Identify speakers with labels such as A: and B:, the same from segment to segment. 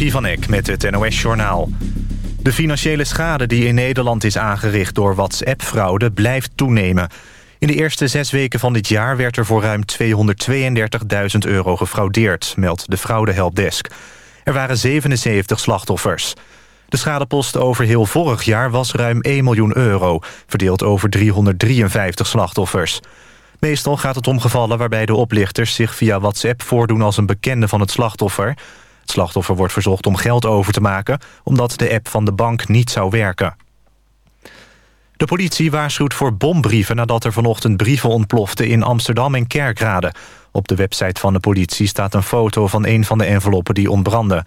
A: Levi van Eck met het NOS-journaal. De financiële schade die in Nederland is aangericht door WhatsApp-fraude blijft toenemen. In de eerste zes weken van dit jaar werd er voor ruim 232.000 euro gefraudeerd, meldt de fraudehelpdesk. Er waren 77 slachtoffers. De schadepost over heel vorig jaar was ruim 1 miljoen euro... verdeeld over 353 slachtoffers. Meestal gaat het om gevallen waarbij de oplichters zich via WhatsApp voordoen als een bekende van het slachtoffer. Het slachtoffer wordt verzocht om geld over te maken omdat de app van de bank niet zou werken. De politie waarschuwt voor bombrieven nadat er vanochtend brieven ontploften in Amsterdam en Kerkrade. Op de website van de politie staat een foto van een van de enveloppen die ontbranden.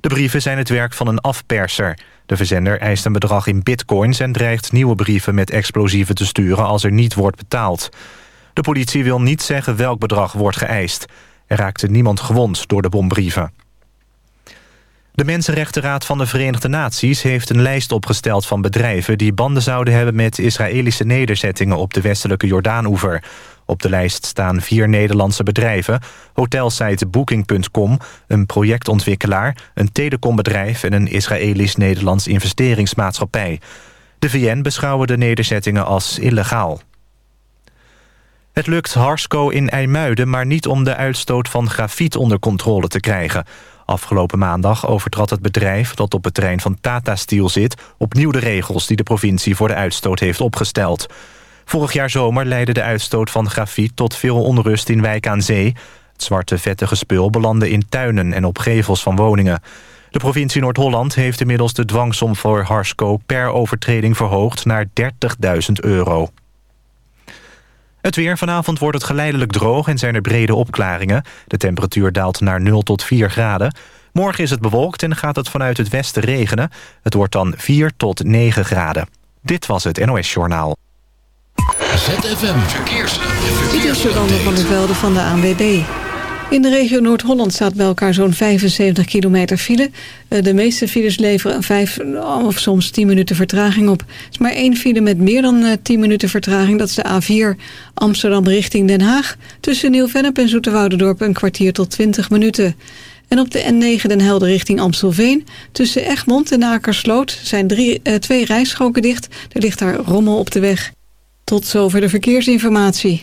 A: De brieven zijn het werk van een afperser. De verzender eist een bedrag in bitcoins en dreigt nieuwe brieven met explosieven te sturen als er niet wordt betaald. De politie wil niet zeggen welk bedrag wordt geëist. Er raakte niemand gewond door de bombrieven. De Mensenrechtenraad van de Verenigde Naties heeft een lijst opgesteld van bedrijven die banden zouden hebben met Israëlische nederzettingen op de westelijke Jordaanoever. Op de lijst staan vier Nederlandse bedrijven, hotelsite Booking.com, een projectontwikkelaar, een telecombedrijf en een Israëlisch-Nederlands investeringsmaatschappij. De VN beschouwen de nederzettingen als illegaal. Het lukt Harsco in IJmuiden, maar niet om de uitstoot van grafiet onder controle te krijgen. Afgelopen maandag overtrad het bedrijf dat op het terrein van Tata Steel zit... opnieuw de regels die de provincie voor de uitstoot heeft opgesteld. Vorig jaar zomer leidde de uitstoot van grafiet tot veel onrust in Wijk aan Zee. Het zwarte vettige spul belandde in tuinen en op gevels van woningen. De provincie Noord-Holland heeft inmiddels de dwangsom voor Harsco... per overtreding verhoogd naar 30.000 euro. Het weer. Vanavond wordt het geleidelijk droog en zijn er brede opklaringen. De temperatuur daalt naar 0 tot 4 graden. Morgen is het bewolkt en gaat het vanuit het westen regenen. Het wordt dan 4 tot 9 graden. Dit was het NOS Journaal.
B: ZFM Verkeers.
C: Dit is Jolande van der Velde van de ANWB. In de regio Noord-Holland staat bij elkaar zo'n 75 kilometer file. Eh, de meeste files leveren 5 of soms 10 minuten vertraging op. Er is maar één file met meer dan 10 eh, minuten vertraging. Dat is de A4 Amsterdam richting Den Haag. Tussen Nieuw-Vennep en Zoeterwoudendorp een kwartier tot 20 minuten. En op de N9 Den Helder richting Amstelveen. Tussen Egmond en Akersloot zijn drie, uh, twee rijstroken dicht. Er ligt daar rommel op de weg. Tot zover de verkeersinformatie.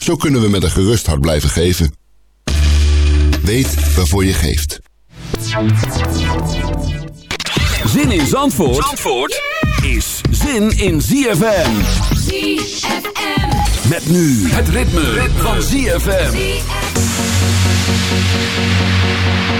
D: Zo kunnen we met een gerust hart blijven geven. Weet waarvoor je geeft.
E: Zin in Zandvoort, Zandvoort is zin in ZFM.
F: ZFM.
E: Met nu het ritme, van ZFM.
F: if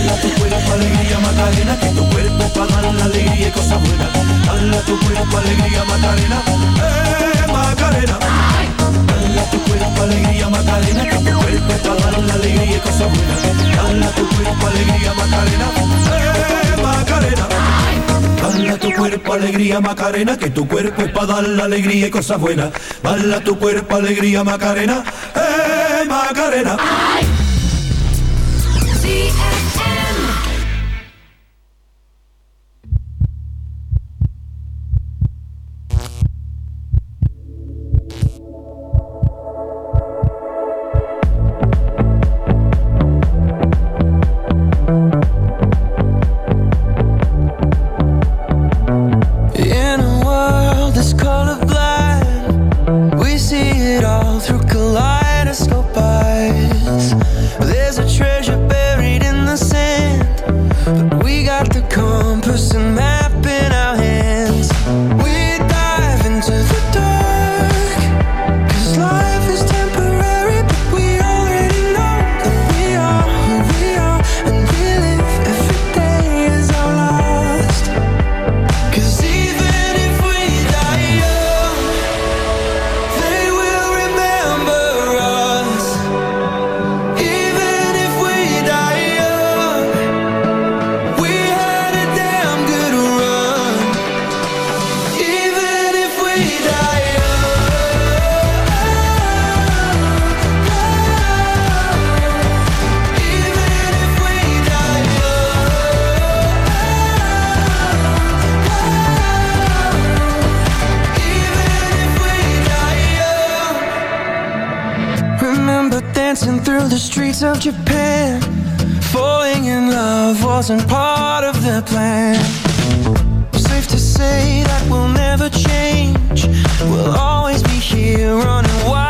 G: Dala tu cuerpo alegría Macarena, que tu cuerpo para dar la alegría y cosas buenas. Dala tu cuerpo alegría Macarena, eh Macarena. Dala tu cuerpo alegría Macarena, que tu cuerpo para dar la alegría y cosas buenas. Dala tu cuerpo alegría Macarena, eh Macarena. Dala tu cuerpo alegría Macarena, que tu cuerpo es para dar la alegría y cosas buenas. Dala tu cuerpo alegría Macarena, eh Macarena.
H: In wasn't part of the plan. Safe to say that we'll never change. We'll always be here running wild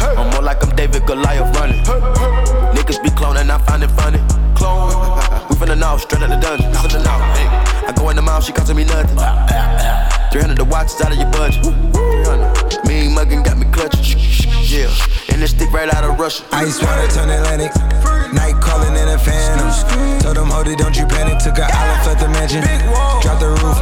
I: I'm more like I'm David Goliath running. Niggas be cloning, I find it funny. Clone. We finna know, straight out the dungeon. Finna know, hey. I go in the mouth, she costing me nothing. 300 the watch is out of your budget. 300. Mean muggin' got me clutching. Yeah, and this stick right out of Russia.
J: Ice water turn Atlantic. Night calling in a phantom. Told them, hold it, don't you panic. Took an island, felt the mansion.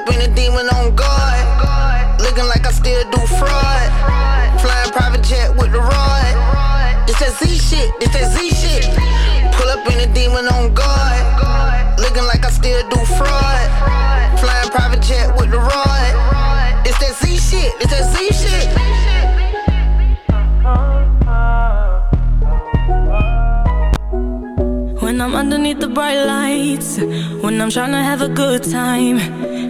K: Up in a demon on guard. Looking like I still do fraud. Flying private jet with the rod. It's that Z shit. It's that Z shit. Pull up in a demon on guard. Looking like I still do fraud. Flying private jet with the rod. It's that Z shit. It's that Z shit.
L: When I'm underneath the bright lights, when I'm trying to have a good time.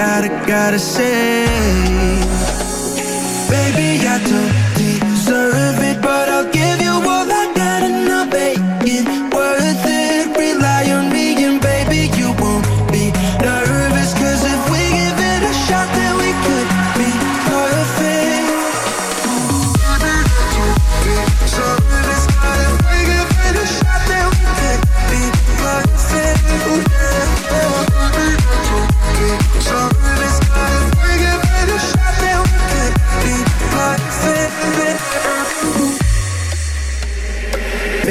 H: gotta, gotta say. Baby, I don't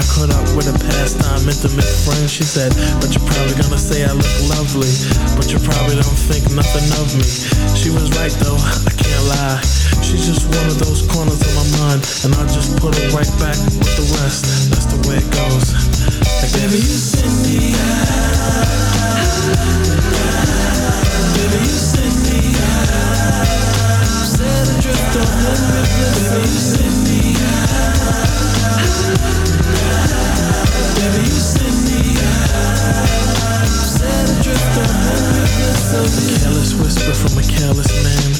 H: I caught up with a pastime intimate friend. She said, But you're probably gonna say I look lovely. But you probably don't think nothing of me. She was right though, I can't lie. She's just one of those corners of my mind. And I just put her right back with
G: the rest. That's the way it goes. Like, Baby, you send me out. Baby, you send me out. Set adrift on the river. Baby, you send me out. Just a a careless whisper from a careless man.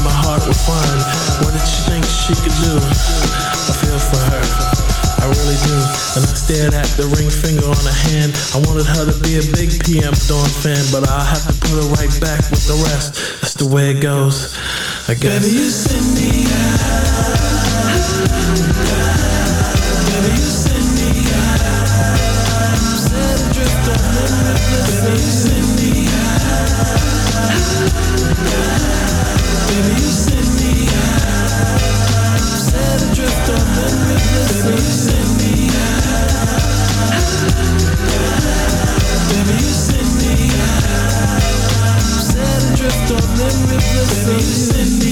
M: my heart were fine. What did she think she could do? I feel for her. I really do. And I at the ring finger on hand. I wanted her to be a big PM fan, but I'll have to put her right back with the rest. That's the way it goes, I guess.
N: Baby, you send me out. Limitless.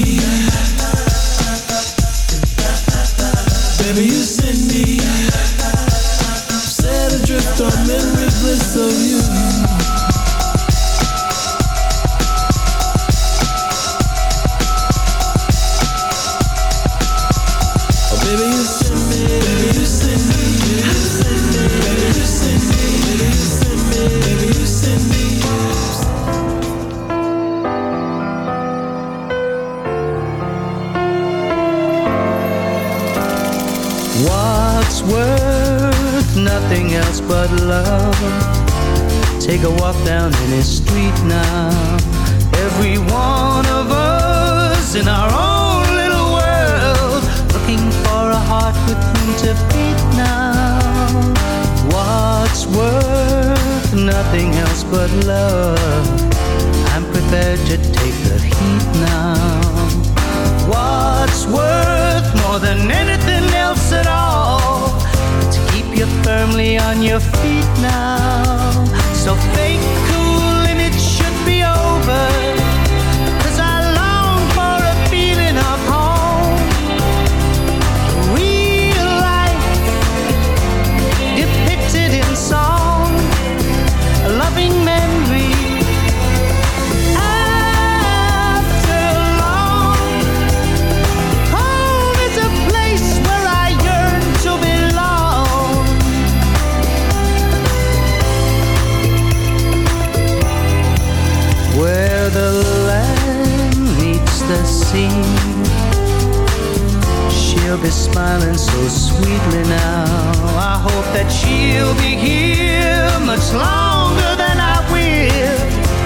O: She'll be here much longer than I will.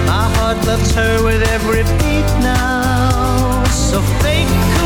O: My heart loves her with every beat now. So fake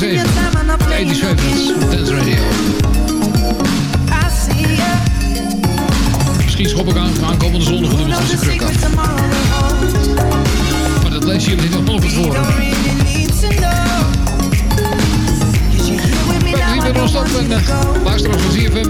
P: 2007. 87, dus. Dance
H: Misschien schop ik aan, aankomende zondag doen we het een. Maar dat lees je niet nog nog en van ZFM,